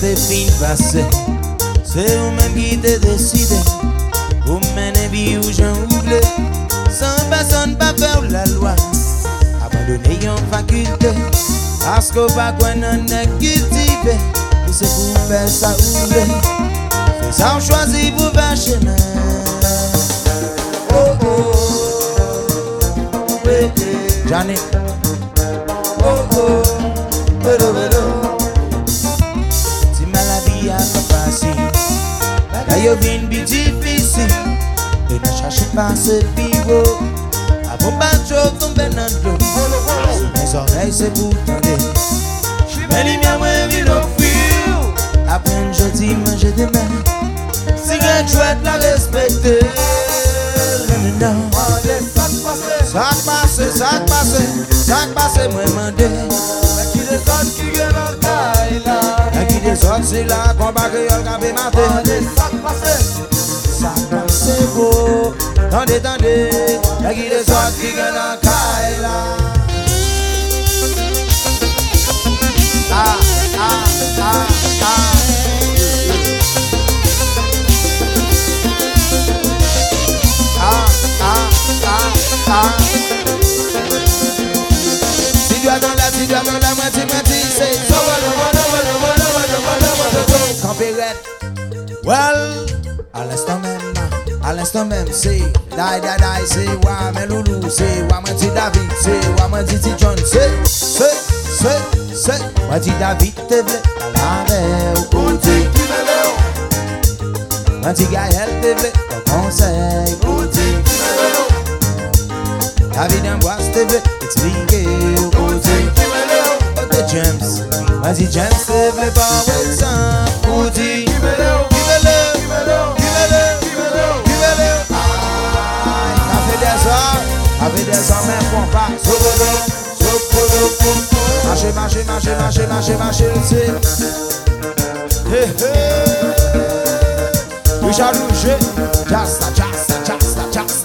C'est un défi passé, c'est de décider. Vous m'avez un vie où j'en voulais. Sans personne ne va faire la loi. Abandonnés en faculté. Parce que pas quoi n'en est guilty. C'est vous faire ça. Vous voulez. Sans choisir pour un chemin. Oh oh. J'en. yo vin bi difisi Yo nan chache pa se viwo Avon pa tro tombe nan do Sou mes orey se pou tande Men li mwen mwen vi lo fiw Apen jodi manje demen Si gen chouet la respekte Nan nan nan Sak pase, sak pase, sak pase mwen mande sot si la Kon bake yon kape mate Sak pase Sak pase bo Tande tande Mwen ki de sot ki gen an kay la Ah, ah, ah, ah Ah, Well, à l'instant même, à l'instant même, c'est Dai Dai Dai, c'est Wame Loulou, c'est Wame Ti David, c'est Wame Titi John, c'est, c'est, c'est, c'est Wame Ti David, te vle, la vew, konti ki me vew Wame Ti Gael, te vle, te konsey, konti ki me vew David Ambroise, te vle, explike, konti ki me vew Ote James, Wame Ti James, te vle, pa wè san, konti sopolo Marcher, marcher, marcher, marcher, marcher, marcher aussi Hey, hey Richard Rouget Jasta, jasta, Eh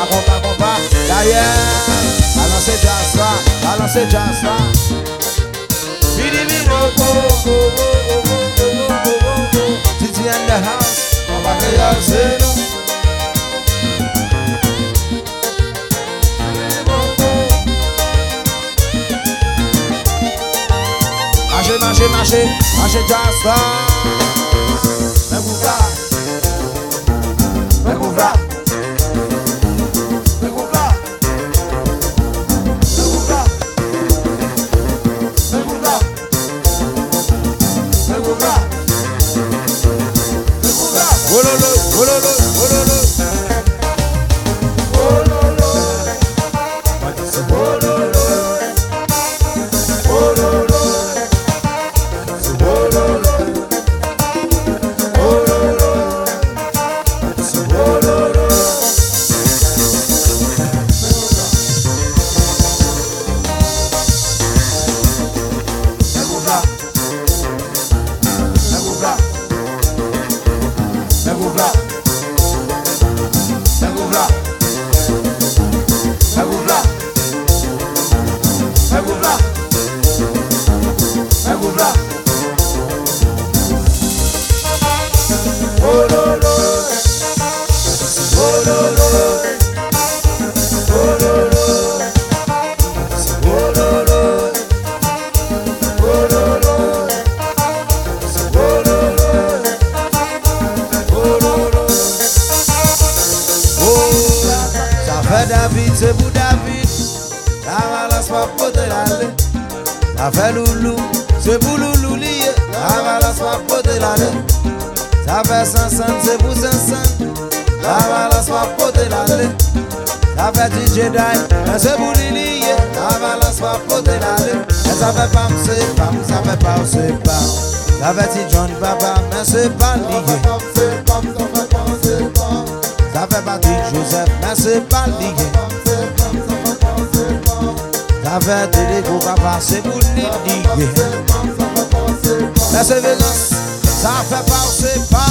pa kompa kompa Daye, balanse jazz la, balanse jazz la Bidi bidi Titi and the house, on va kreyan se nou Mache, mache, mache, mache Oh, David, se pou David. La malas pa pote lale La fe loulou, se pou loulou liye La malas pa pote lale Sa fe sansan, se pou sansan La malas pa pote lale La fe ti jeday, se pou li liye La malas pa pote lale Sa fe pam se pam, sa fe pam se pam La fe ti John papa, men se pa liye Patrick Joseph, men se pal di gen Kave te de kou ka pase pou li di gen Men se venan, sa fe pase pa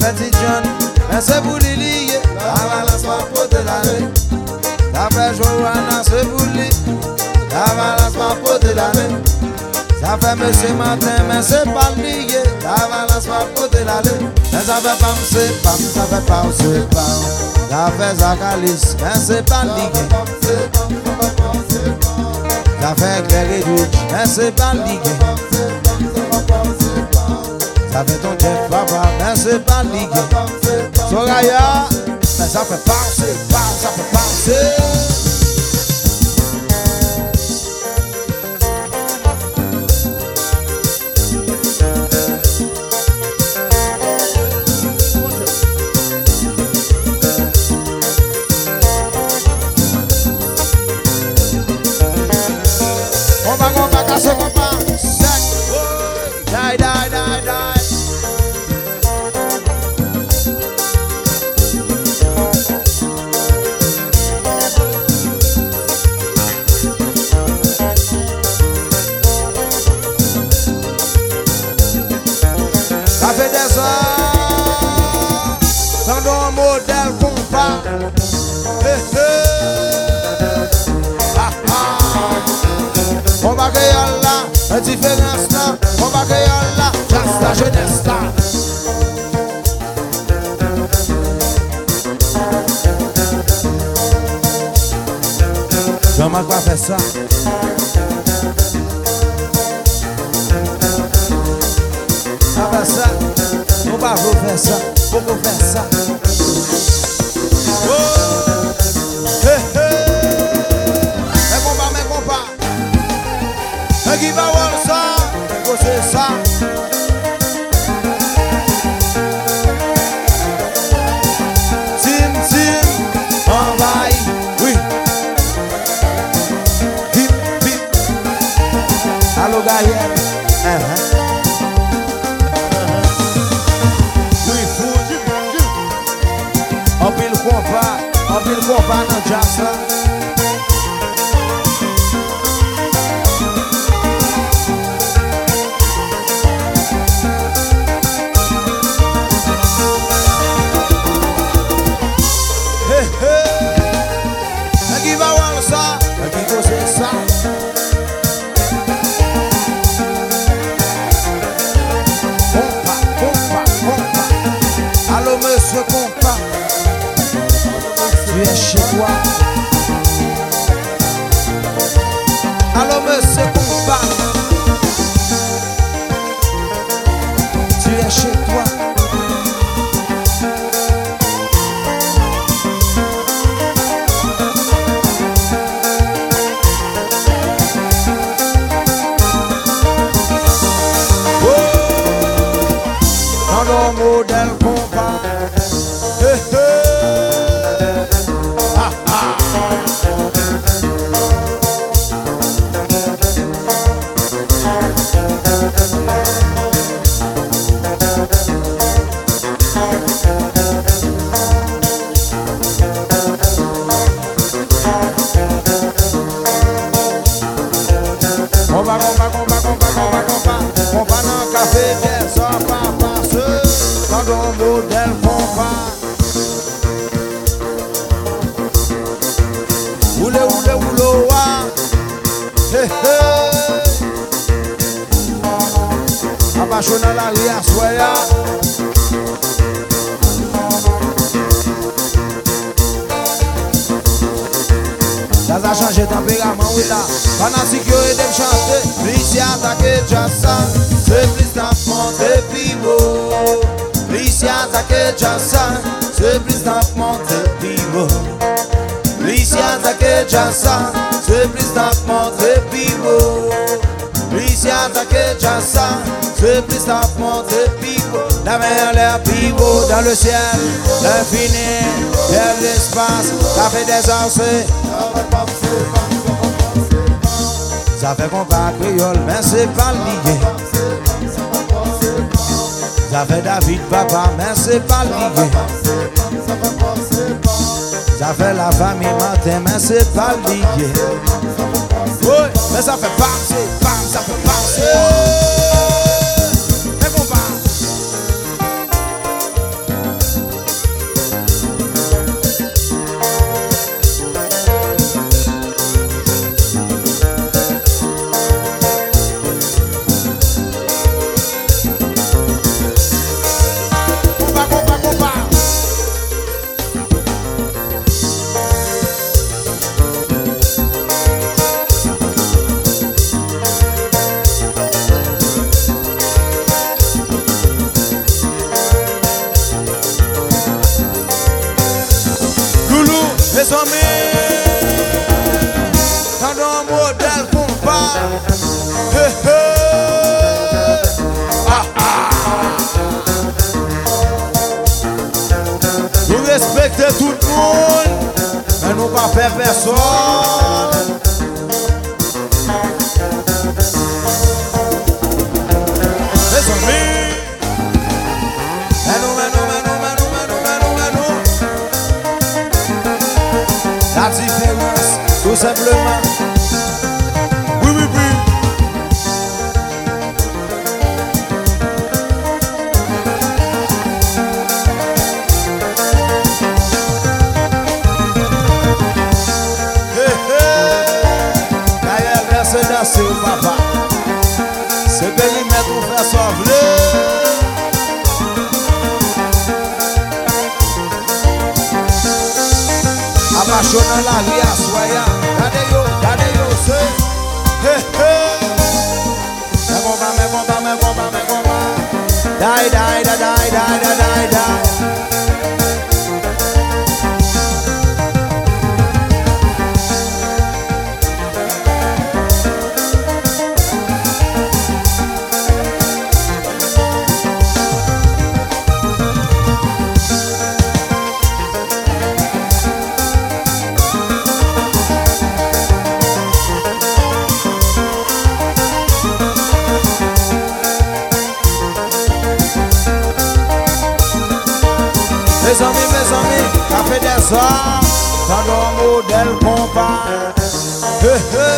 La petite John, mais c'est pour Lily. La balance pas poter l'aller. La fait Johanna, c'est pour lui. La poter l'aller. Ça fait Monsieur Martin, mais c'est pas lié. La balance pas poter l'aller. Mais ça fait pam, c'est pam, ça fait pam, c'est pam. Pas lié. Ça fait Greg Edwidge, mais c'est pas lié. Ça fait ton Jeff Papa, mais c'est pas ligue. Soraya, mais ça fait penser, ça fait penser. bagè yon la, e diferans la, mwen bagè yon la, jas la jenès la. Jamak va fè sa. A fè sa, mwen bagè fè sa, mwen bagè fè sa. Gabriel. Uhum. Uh-huh. Anpil kompa, anpil kompa nan jasa chez toi. pa chou la ri ya Zaza chanje temperaman ou la Fanatik chante Plis ya atake jasan Se plis nan fmonte pi bo Plis ya atake jasan Se plis nan fmonte pi bo Plis c'est plus d'un monte. La mer, l'air pivot dans le ciel, l'infini, vers l'espace, ça fait des années. Ça fait combat créole, mais c'est pas lié. Ça fait David papa, mais c'est pas lié. Ça fait la famille matin, mais c'est pas lié. Oui, mais ça fait passer, bam, ça fait passer. apè person. Mes ami Menou, menou, menou, menou, menou, menou, menou. La diferans, tout simplement. se ou papa. Se perimet ou fè son vle Apacho nan la ri aswaya Gade yo, gade yo se He he Mè gomba, mè gomba, mè gomba, mè gomba Dai, dai, dai, dai, dai, dai, dai del kompa He he.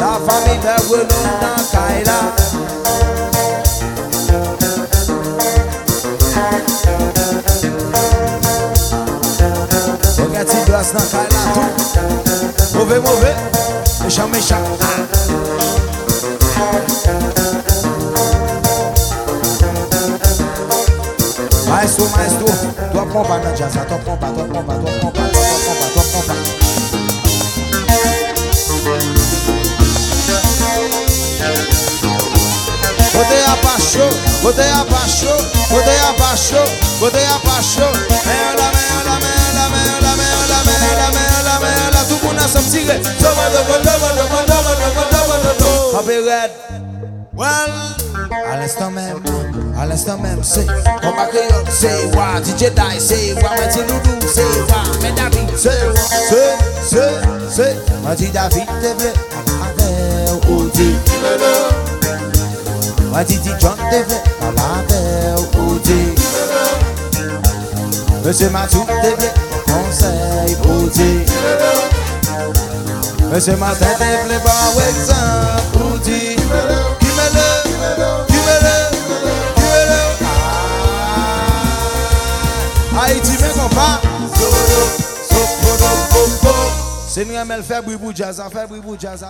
La fami de weno nan kaila. Oge ti glas nan kaila tou Move move Mecha mecha Maestro maestro. Toi prends pas dans jazz, toi prends pas, toi prends pas, toi prends pas, toi prends pas, toi prends pas. Côté à pas chaud, côté à pas chaud, côté à pas chaud, côté à pas chaud. Mer la mer la mer la mer la mer la mer la mer la mer la tout monde ensemble tiré. Dama dama dama dama dama dama dama dama. Happy red. Well, à l'instant même, à l'instant même, c'est combat créole, c'est wa DJ Die, c'est wa Mathieu Loulou, c'est wa Mais David, c'est c'est, c'est, c'est Mathieu David, t'es blé, avec Odi, Mathieu John, t'es Odi, Monsieur Mathieu, t'es blé, conseil Odi, Monsieur Martin, t'es blé, par exemple Odi, qui me le, qui me le, qui me le, Mwen kon pa Sen remel fe bribou jazz, fe bribou jazz,